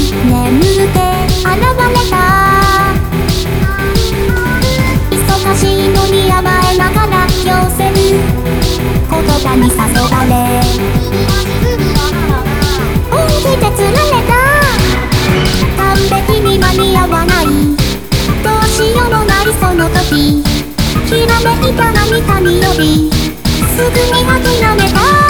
眠って現れた忙しいのに甘えながら寄せる言葉に誘われ本気でつられた完璧に間に合わないどうしようもないその時ひらめいた何かによりすぐに諦めた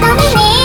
떠나네.